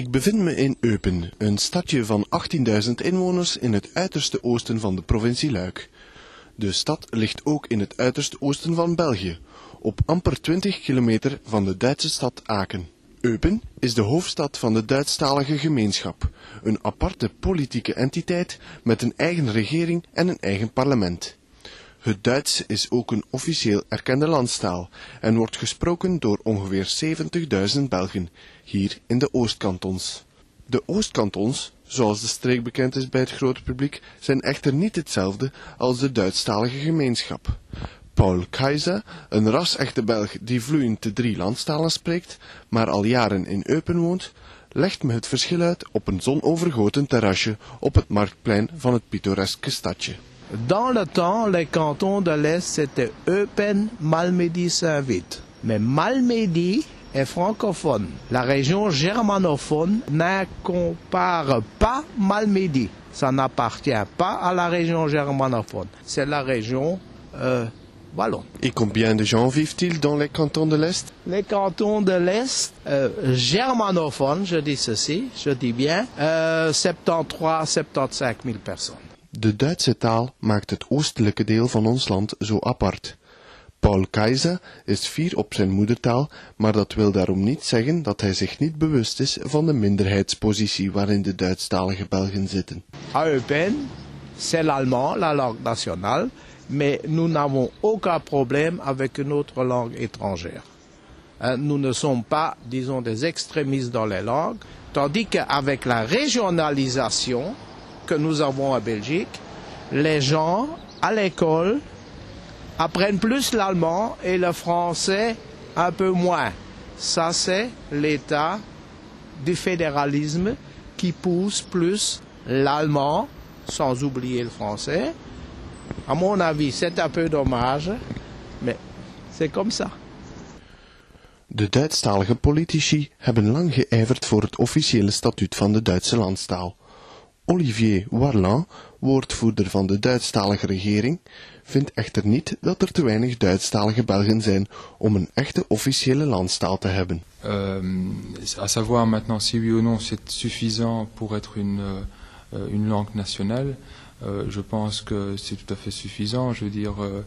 Ik bevind me in Eupen, een stadje van 18.000 inwoners in het uiterste oosten van de provincie Luik. De stad ligt ook in het uiterste oosten van België, op amper 20 kilometer van de Duitse stad Aken. Eupen is de hoofdstad van de Duitsstalige gemeenschap, een aparte politieke entiteit met een eigen regering en een eigen parlement. Het Duits is ook een officieel erkende landstaal en wordt gesproken door ongeveer 70.000 Belgen, hier in de Oostkantons. De Oostkantons, zoals de streek bekend is bij het grote publiek, zijn echter niet hetzelfde als de Duitsstalige gemeenschap. Paul Keizer, een ras-echte Belg die vloeiend de drie landstalen spreekt, maar al jaren in Eupen woont, legt me het verschil uit op een zonovergoten terrasje op het marktplein van het pittoreske stadje. Dans le temps, les cantons de l'Est, c'était Eupen, Malmedy, Saint-Vite. Mais Malmedy est francophone. La région germanophone n'incompare pas Malmedy. Ça n'appartient pas à la région germanophone. C'est la région euh, wallonne. Et combien de gens vivent-ils dans les cantons de l'Est? Les cantons de l'Est, euh, germanophones, je dis ceci, je dis bien, euh, 73, 75 000 personnes. De Duitse taal maakt het oostelijke deel van ons land zo apart. Paul Keizer is fier op zijn moedertaal, maar dat wil daarom niet zeggen dat hij zich niet bewust is van de minderheidspositie waarin de Duitsstalige Belgen zitten. À Eupen, c'est l'allemand, la langue nationale, mais nous n'avons aucun problème avec une autre langue étrangère. Hein, Nous ne sommes pas, disons, des extrémistes dans les langues, tandis qu'avec la régionalisation que nous avons en Belgique, les gens à l'école apprennent plus l'allemand et le français un peu moins. Ça, c'est l'état du fédéralisme qui pousse plus l'allemand, sans oublier le français. À mon avis, c'est un peu dommage, mais c'est comme ça. De Duitsstalige politici hebben lang geijverd voor het officiële statuut van de Duitse landstaal. Olivier Warlan, woordvoerder van de Duitsstalige regering, vindt echter niet dat er te weinig Duitsstalige Belgen zijn om een echte officiële landstaal te hebben. Euh, à savoir maintenant si oui ou non c'est suffisant pour être une, euh, une langue nationale, euh, je pense que c'est tout à fait suffisant. Je veux dire, euh,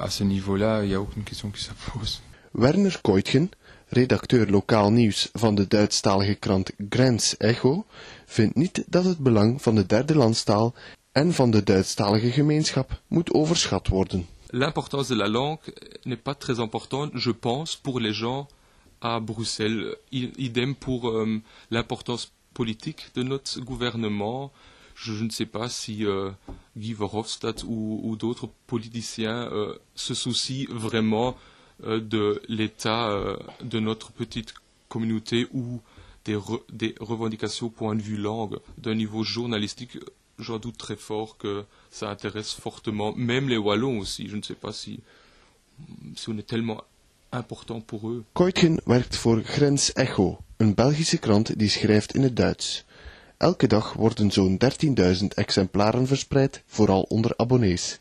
à ce niveau-là, il n'y a aucune question qui se pose. Werner Koitgen, redacteur lokaal nieuws van de Duitsstalige krant Grenz Echo, vindt niet dat het belang van de derde landstaal en van de Duitsstalige gemeenschap moet overschat worden. L'importance de la langue n'est pas très importante, je pense, pour les gens à Bruxelles. Idem pour euh, l'importance politique de notre gouvernement. Je, je ne sais pas si euh, Guy Verhofstadt ou, ou d'autres politiciens euh, se soucient vraiment de l'état euh, de notre petite communauté ou des, re- des revendications au point de vue langue. D'un niveau journalistique, j'en doute très fort que ça intéresse fortement, même les Wallons aussi. Je ne sais pas si, si on est tellement important pour eux. Koitgen werkt voor Grens Echo, een Belgische krant die schrijft in het Duits. Elke dag worden zo'n 13.000 exemplaren verspreid, vooral onder abonnees.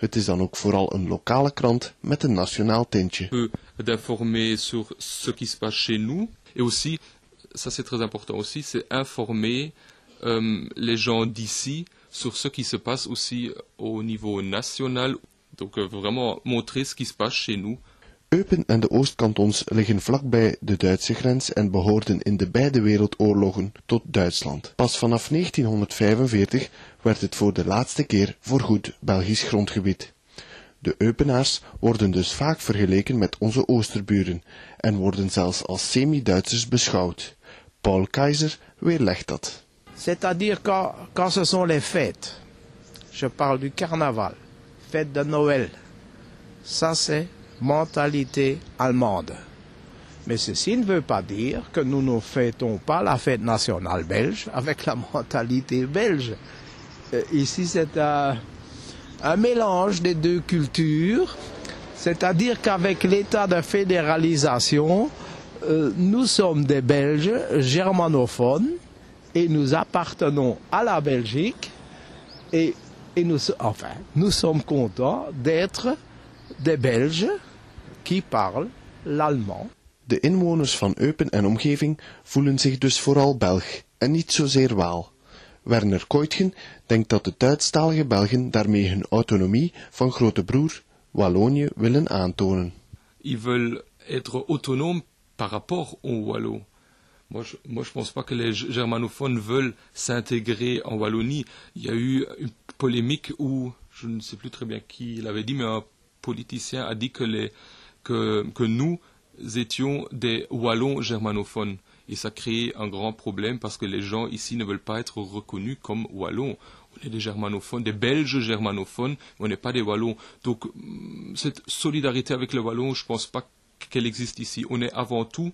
Het is dan ook vooral een lokale krant met een nationaal tintje. d'informer sur ce qui se passe chez nous. Et aussi, ça c'est très important aussi, c'est informer euh, les gens d'ici sur ce qui se passe aussi au niveau national. Donc euh, vraiment montrer ce qui se passe chez nous. Eupen en de Oostkantons liggen vlakbij de Duitse grens en behoorden in de beide wereldoorlogen tot Duitsland. Pas vanaf 1945 werd het voor de laatste keer voorgoed Belgisch grondgebied. De Eupenaars worden dus vaak vergeleken met onze Oosterburen en worden zelfs als semi-Duitsers beschouwd. Paul Keizer weerlegt dat. C'est-à-dire quand, ce sont les fêtes, je parle du carnaval, fête de Noël, ça c'est mentalité allemande. Mais ceci ne veut pas dire que nous ne fêtons pas la fête nationale belge avec la mentalité belge. Euh, ici c'est un, mélange des deux cultures, c'est-à-dire qu'avec l'état de fédéralisation, euh, nous sommes des Belges germanophones et nous appartenons à la Belgique et, nous, nous sommes contents d'être des Belges qui parlent l'allemand. De inwoners van Eupen en omgeving voelen zich dus vooral Belg en niet zozeer Waal. Werner Koitgen denkt dat de Duitsstalige Belgen daarmee hun autonomie van grote broer Wallonië willen aantonen. Ils veulent être autonomes par rapport aux Walloons. Moi, je ne pense pas que les germanophones veulent s'intégrer en Wallonie. Il y a eu une polémique où, je ne sais plus très bien qui l'avait dit, mais un politicien a dit que, les, que, nous étions des Wallons germanophones. Et ça crée un grand problème parce que les gens ici ne veulent pas être reconnus comme Wallons. On est des germanophones, des Belges germanophones, on n'est pas des Wallons. Donc cette solidarité avec les Wallons, je ne pense pas qu'elle existe ici. On est avant tout,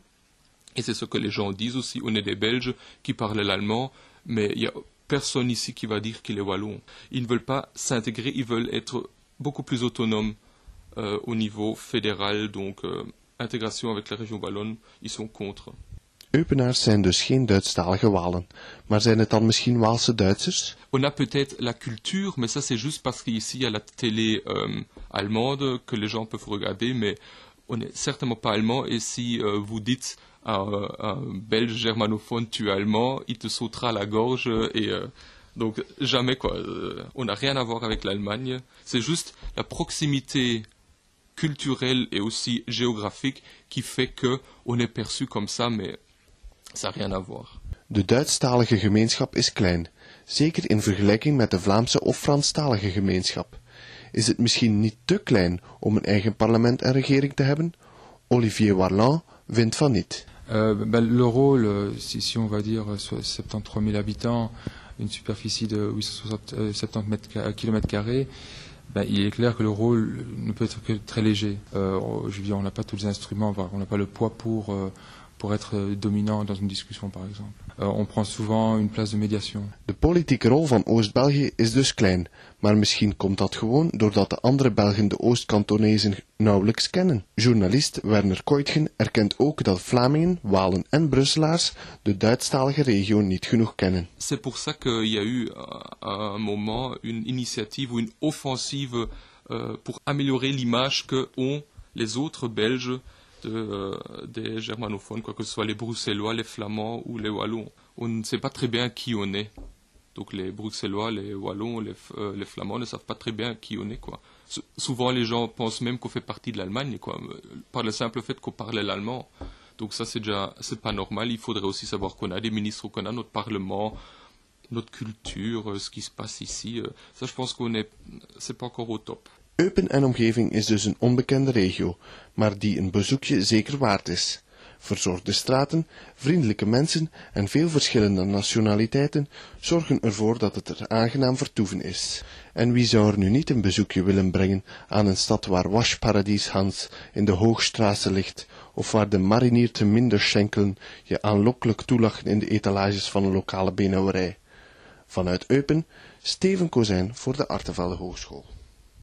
et c'est ce que les gens disent aussi, on est des Belges qui parlent l'allemand, mais il n'y a personne ici qui va dire qu'il est Wallon. Ils ne veulent pas s'intégrer, ils veulent être beaucoup plus autonomes euh, au niveau fédéral, donc euh, intégration avec la région wallonne, ils sont contre. Eupenaars zijn dus geen Duitsstalige Walen, maar zijn het dan misschien Waalse Duitsers? On a peut-être la culture, mais ça c'est juste parce qu'ici il y a la télé euh, allemande que les gens peuvent regarder, mais on n'est certainement pas allemand. Et si euh, vous dites à un, un, belge germanophone tu es allemand, il te sautera à la gorge et euh, donc jamais quoi. Euh, on n'a rien à voir avec l'Allemagne. C'est juste la proximité culturelle et aussi géographique qui fait que on est perçu comme ça, mais ça n'a rien à voir. De Duitsstalige gemeenschap is klein, zeker in vergelijking met de Vlaamse of Franstalige gemeenschap. Is het misschien niet te klein om een eigen parlement en regering te hebben? Olivier Warland vindt van niet. Euh, ben, le rôle, si, si, on va dire 73 000 habitants, une superficie de 870 km carrés, ben, il est clair que le rôle ne peut être que très léger. Euh, je veux dire, on n'a pas tous les instruments, on n'a pas le poids pour, euh, pour être dominant dans une discussion, par exemple. Uh, on prend souvent une place de médiation. De politieke rol van Oost-België is dus klein, maar misschien komt dat gewoon doordat de andere Belgen de Oostkantonezen nauwelijks kennen. Journalist Werner Koitgen erkent ook dat Vlamingen, Walen en Brusselaars de Duitsstalige regio niet genoeg kennen. C'est pour ça qu'il y a eu à un moment une initiative ou une offensive euh, pour améliorer l'image que ont les autres Belges euh, des germanophones, quoi que ce soit les bruxellois, les flamands ou les wallons. On ne sait pas très bien qui on est. Donc les bruxellois, les wallons, les, euh, flamands ne savent pas très bien qui on est. Quoi. Souvent les gens pensent même qu'on fait partie de l'Allemagne, quoi, par le simple fait qu'on parlait l'allemand. Donc ça c'est déjà c'est pas normal. Il faudrait aussi savoir qu'on a des ministres, qu'on a notre parlement, notre culture, euh, ce qui se passe ici. Euh, ça je pense qu'on est c'est pas encore au top. Eupen en omgeving is dus een onbekende regio, maar die een bezoekje zeker waard is. Verzorgde straten, vriendelijke mensen en veel verschillende nationaliteiten zorgen ervoor dat het er aangenaam vertoeven is. En wie zou er nu niet een bezoekje willen brengen aan een stad waar Waschparadies Hans in de Hoogstraße ligt, of waar de marinier te minder schenkelen je aanlokkelijk toelachen in de etalages van een lokale benauwerij. Vanuit Eupen, Steven Kozijn voor de Artevelde Hogeschool.